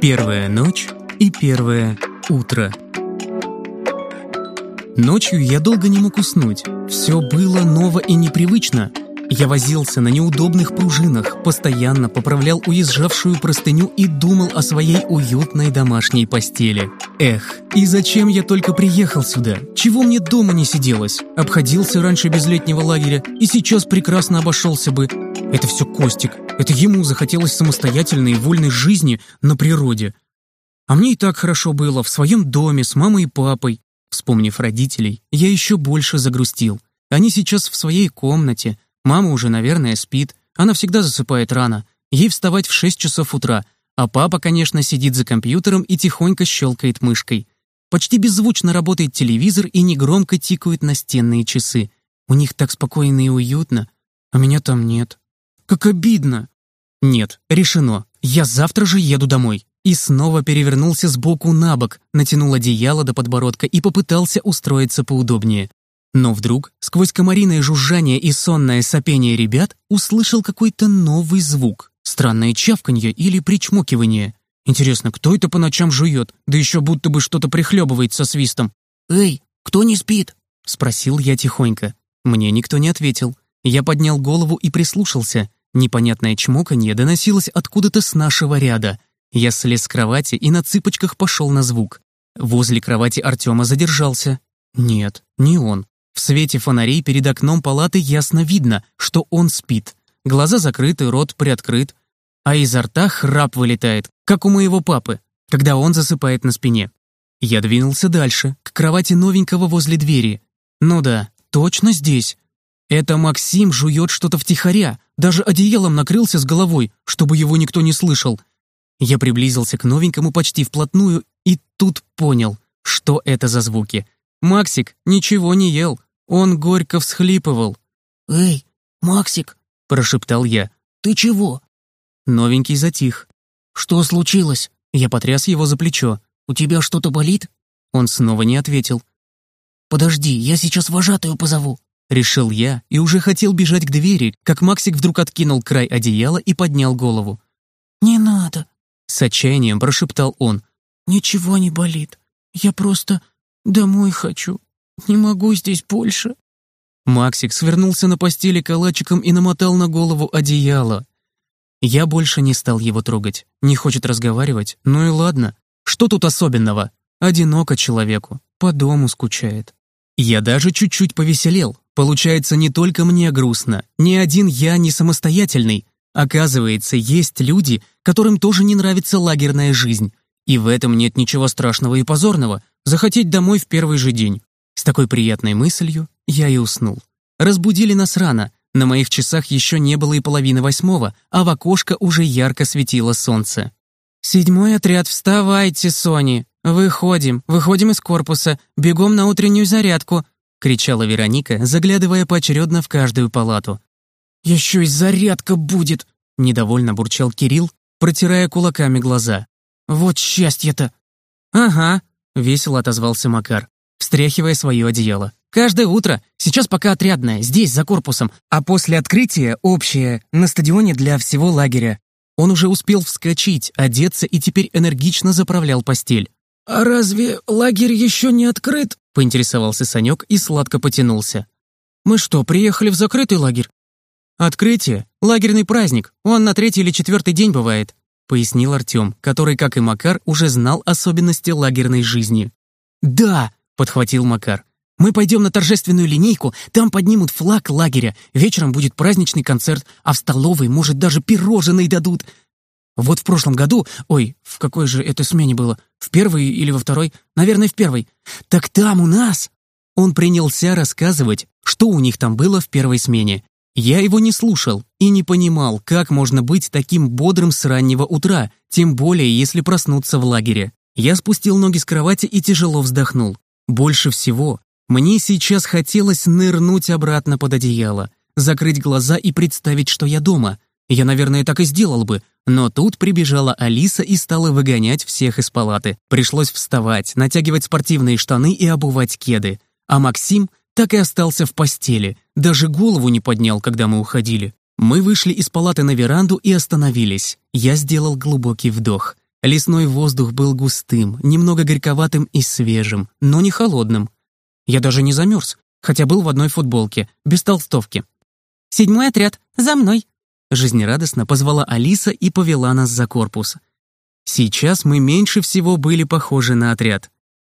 Первая ночь и первое утро. Ночью я долго не мог уснуть. Все было ново и непривычно. Я возился на неудобных пружинах, постоянно поправлял уезжавшую простыню и думал о своей уютной домашней постели. Эх, и зачем я только приехал сюда? Чего мне дома не сиделось? Обходился раньше без летнего лагеря и сейчас прекрасно обошелся бы. Это все Костик. Это ему захотелось самостоятельной и вольной жизни на природе. А мне и так хорошо было, в своем доме, с мамой и папой. Вспомнив родителей, я еще больше загрустил. Они сейчас в своей комнате, Мама уже, наверное, спит. Она всегда засыпает рано. Ей вставать в 6 часов утра. А папа, конечно, сидит за компьютером и тихонько щелкает мышкой. Почти беззвучно работает телевизор и негромко тикают настенные часы. У них так спокойно и уютно, а меня там нет. Как обидно. Нет, решено. Я завтра же еду домой. И снова перевернулся с боку на бок, натянул одеяло до подбородка и попытался устроиться поудобнее. Но вдруг, сквозь комариное жужжание и сонное сопение ребят, услышал какой-то новый звук. Странное чавканье или причмокивание. Интересно, кто это по ночам жует, да еще будто бы что-то прихлебывает со свистом? «Эй, кто не спит?» — спросил я тихонько. Мне никто не ответил. Я поднял голову и прислушался. Непонятное чмоканье доносилось откуда-то с нашего ряда. Я слез с кровати и на цыпочках пошел на звук. Возле кровати Артема задержался. Нет, не он. В свете фонарей перед окном палаты ясно видно, что он спит. Глаза закрыты, рот приоткрыт, а изо рта храп вылетает, как у моего папы, когда он засыпает на спине. Я двинулся дальше, к кровати новенького возле двери. Ну да, точно здесь. Это Максим жует что-то втихаря, даже одеялом накрылся с головой, чтобы его никто не слышал. Я приблизился к новенькому почти вплотную и тут понял, что это за звуки. Максик ничего не ел, он горько всхлипывал. «Эй, Максик!» — прошептал я. «Ты чего?» Новенький затих. «Что случилось?» Я потряс его за плечо. «У тебя что-то болит?» Он снова не ответил. «Подожди, я сейчас вожатую позову», — решил я и уже хотел бежать к двери, как Максик вдруг откинул край одеяла и поднял голову. «Не надо», — с отчаянием прошептал он. «Ничего не болит. Я просто домой хочу». Не могу здесь больше». Максик свернулся на постели калачиком и намотал на голову одеяло. Я больше не стал его трогать. Не хочет разговаривать? Ну и ладно. Что тут особенного? Одиноко человеку. По дому скучает. Я даже чуть-чуть повеселел. Получается, не только мне грустно. Ни один я не самостоятельный. Оказывается, есть люди, которым тоже не нравится лагерная жизнь. И в этом нет ничего страшного и позорного. Захотеть домой в первый же день. С такой приятной мыслью я и уснул. Разбудили нас рано, на моих часах еще не было и половины восьмого, а в окошко уже ярко светило солнце. «Седьмой отряд, вставайте, Сони! Выходим, выходим из корпуса, бегом на утреннюю зарядку!» — кричала Вероника, заглядывая поочередно в каждую палату. «Еще и зарядка будет!» — недовольно бурчал Кирилл, протирая кулаками глаза. «Вот счастье-то!» «Ага», — весело отозвался Макар встряхивая свое одеяло. «Каждое утро. Сейчас пока отрядное, здесь, за корпусом, а после открытия общее, на стадионе для всего лагеря». Он уже успел вскочить, одеться и теперь энергично заправлял постель. «А разве лагерь еще не открыт?» — поинтересовался Санек и сладко потянулся. «Мы что, приехали в закрытый лагерь?» «Открытие. Лагерный праздник. Он на третий или четвертый день бывает», — пояснил Артем, который, как и Макар, уже знал особенности лагерной жизни. «Да!» подхватил Макар. «Мы пойдем на торжественную линейку, там поднимут флаг лагеря, вечером будет праздничный концерт, а в столовой, может, даже пирожные дадут. Вот в прошлом году, ой, в какой же это смене было? В первой или во второй? Наверное, в первой. Так там у нас...» Он принялся рассказывать, что у них там было в первой смене. Я его не слушал и не понимал, как можно быть таким бодрым с раннего утра, тем более если проснуться в лагере. Я спустил ноги с кровати и тяжело вздохнул. Больше всего мне сейчас хотелось нырнуть обратно под одеяло, закрыть глаза и представить, что я дома. Я, наверное, так и сделал бы, но тут прибежала Алиса и стала выгонять всех из палаты. Пришлось вставать, натягивать спортивные штаны и обувать кеды. А Максим так и остался в постели, даже голову не поднял, когда мы уходили. Мы вышли из палаты на веранду и остановились. Я сделал глубокий вдох. Лесной воздух был густым, немного горьковатым и свежим, но не холодным. Я даже не замерз, хотя был в одной футболке, без толстовки. «Седьмой отряд, за мной!» Жизнерадостно позвала Алиса и повела нас за корпус. Сейчас мы меньше всего были похожи на отряд.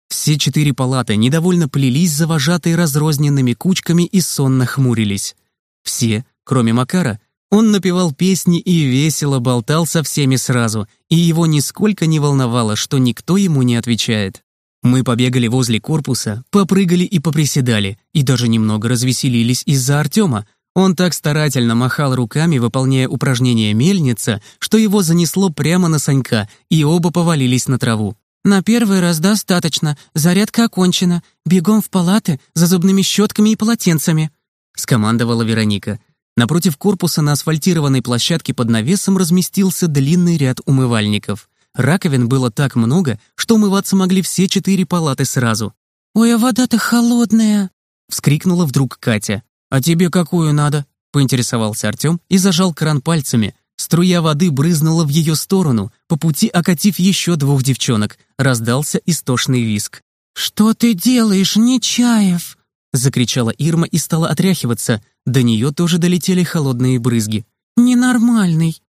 Все четыре палаты недовольно плелись за вожатой разрозненными кучками и сонно хмурились. Все, кроме Макара, он напевал песни и весело болтал со всеми сразу, и его нисколько не волновало, что никто ему не отвечает. Мы побегали возле корпуса, попрыгали и поприседали, и даже немного развеселились из-за Артема. Он так старательно махал руками, выполняя упражнение мельница, что его занесло прямо на Санька, и оба повалились на траву. «На первый раз достаточно, зарядка окончена. Бегом в палаты за зубными щетками и полотенцами», — скомандовала Вероника. Напротив корпуса на асфальтированной площадке под навесом разместился длинный ряд умывальников. Раковин было так много, что умываться могли все четыре палаты сразу. «Ой, а вода-то холодная!» — вскрикнула вдруг Катя. «А тебе какую надо?» — поинтересовался Артем и зажал кран пальцами. Струя воды брызнула в ее сторону, по пути окатив еще двух девчонок. Раздался истошный виск. «Что ты делаешь, Нечаев?» — закричала Ирма и стала отряхиваться. До нее тоже долетели холодные брызги. «Ненормальный!»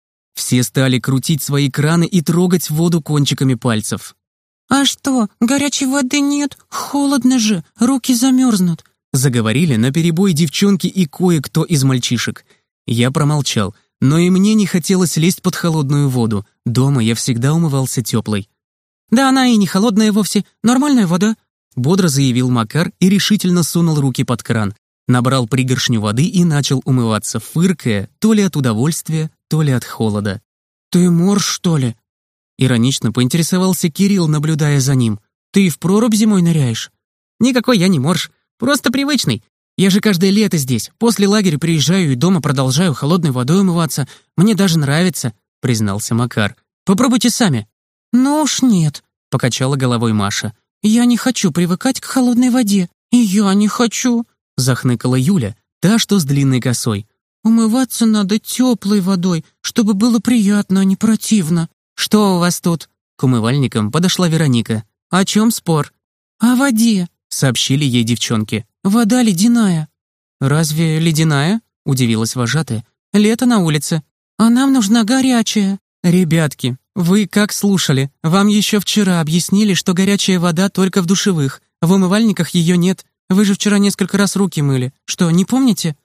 Все стали крутить свои краны и трогать воду кончиками пальцев. «А что, горячей воды нет? Холодно же, руки замерзнут!» Заговорили наперебой девчонки и кое-кто из мальчишек. Я промолчал, но и мне не хотелось лезть под холодную воду. Дома я всегда умывался теплой. «Да она и не холодная вовсе, нормальная вода», бодро заявил Макар и решительно сунул руки под кран. Набрал пригоршню воды и начал умываться, фыркая то ли от удовольствия, то ли от холода. «Ты морж, что ли?» Иронично поинтересовался Кирилл, наблюдая за ним. «Ты в прорубь зимой ныряешь?» «Никакой я не морж, просто привычный. Я же каждое лето здесь. После лагеря приезжаю и дома продолжаю холодной водой умываться. Мне даже нравится», — признался Макар. «Попробуйте сами». «Ну уж нет», — покачала головой Маша. «Я не хочу привыкать к холодной воде. И я не хочу», — захныкала Юля, та, что с длинной косой. «Умываться надо теплой водой, чтобы было приятно, а не противно». «Что у вас тут?» К умывальникам подошла Вероника. «О чем спор?» «О воде», — сообщили ей девчонки. «Вода ледяная». «Разве ледяная?» — удивилась вожатая. «Лето на улице». «А нам нужна горячая». «Ребятки, вы как слушали? Вам еще вчера объяснили, что горячая вода только в душевых. В умывальниках ее нет. Вы же вчера несколько раз руки мыли. Что, не помните?»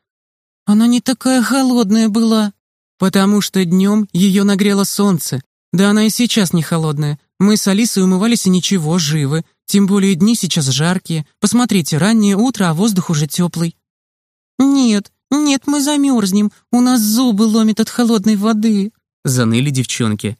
Она не такая холодная была. Потому что днем ее нагрело солнце. Да она и сейчас не холодная. Мы с Алисой умывались и ничего, живы. Тем более дни сейчас жаркие. Посмотрите, раннее утро, а воздух уже теплый. Нет, нет, мы замерзнем. У нас зубы ломит от холодной воды. Заныли девчонки.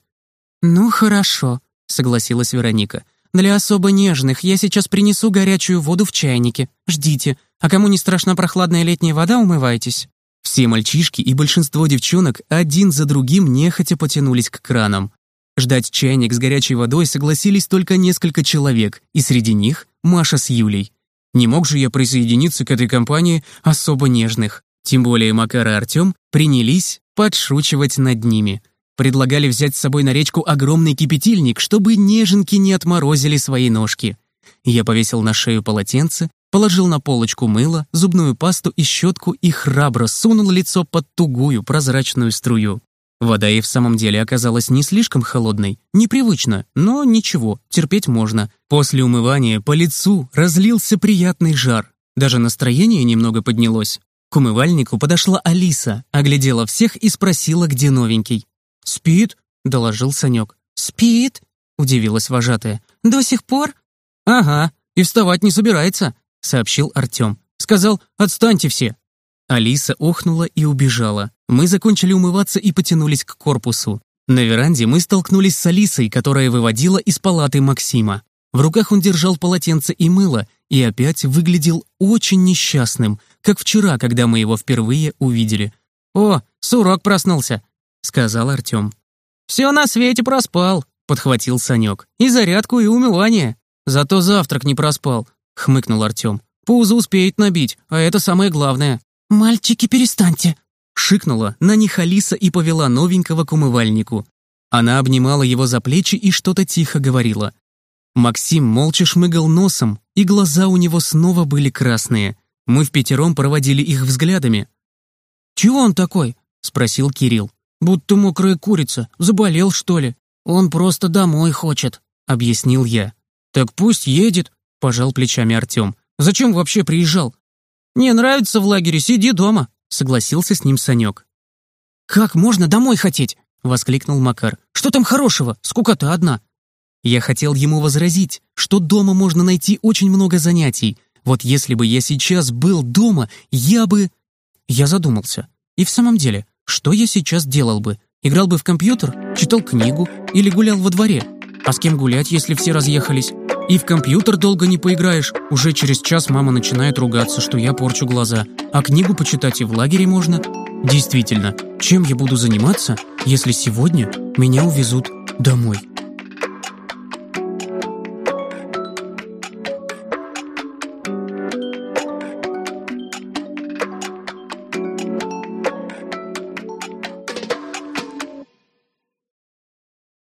Ну хорошо, согласилась Вероника. Для особо нежных я сейчас принесу горячую воду в чайнике. Ждите. А кому не страшна прохладная летняя вода, умывайтесь. Все мальчишки и большинство девчонок один за другим нехотя потянулись к кранам. Ждать чайник с горячей водой согласились только несколько человек, и среди них Маша с Юлей. Не мог же я присоединиться к этой компании особо нежных. Тем более Макар и Артем принялись подшучивать над ними. Предлагали взять с собой на речку огромный кипятильник, чтобы неженки не отморозили свои ножки. Я повесил на шею полотенце, положил на полочку мыло, зубную пасту и щетку и храбро сунул лицо под тугую прозрачную струю. Вода и в самом деле оказалась не слишком холодной, непривычно, но ничего, терпеть можно. После умывания по лицу разлился приятный жар. Даже настроение немного поднялось. К умывальнику подошла Алиса, оглядела всех и спросила, где новенький. «Спит?» — доложил Санек. «Спит?» — удивилась вожатая. «До сих пор?» «Ага, и вставать не собирается», сообщил Артем. «Сказал, отстаньте все!» Алиса охнула и убежала. Мы закончили умываться и потянулись к корпусу. На веранде мы столкнулись с Алисой, которая выводила из палаты Максима. В руках он держал полотенце и мыло, и опять выглядел очень несчастным, как вчера, когда мы его впервые увидели. «О, Сурок проснулся», — сказал Артем. «Все на свете проспал», — подхватил Санек. «И зарядку, и умывание. Зато завтрак не проспал. — хмыкнул Артем. «Пузо успеет набить, а это самое главное». «Мальчики, перестаньте!» — шикнула на них Алиса и повела новенького к умывальнику. Она обнимала его за плечи и что-то тихо говорила. Максим молча шмыгал носом, и глаза у него снова были красные. Мы в пятером проводили их взглядами. «Чего он такой?» — спросил Кирилл. «Будто мокрая курица. Заболел, что ли?» «Он просто домой хочет», — объяснил я. «Так пусть едет», — пожал плечами Артем. «Зачем вообще приезжал?» «Не нравится в лагере, сиди дома», — согласился с ним Санек. «Как можно домой хотеть?» — воскликнул Макар. «Что там хорошего? Скука-то одна». Я хотел ему возразить, что дома можно найти очень много занятий. Вот если бы я сейчас был дома, я бы... Я задумался. И в самом деле, что я сейчас делал бы? Играл бы в компьютер, читал книгу или гулял во дворе? А с кем гулять, если все разъехались? И в компьютер долго не поиграешь. Уже через час мама начинает ругаться, что я порчу глаза. А книгу почитать и в лагере можно. Действительно, чем я буду заниматься, если сегодня меня увезут домой?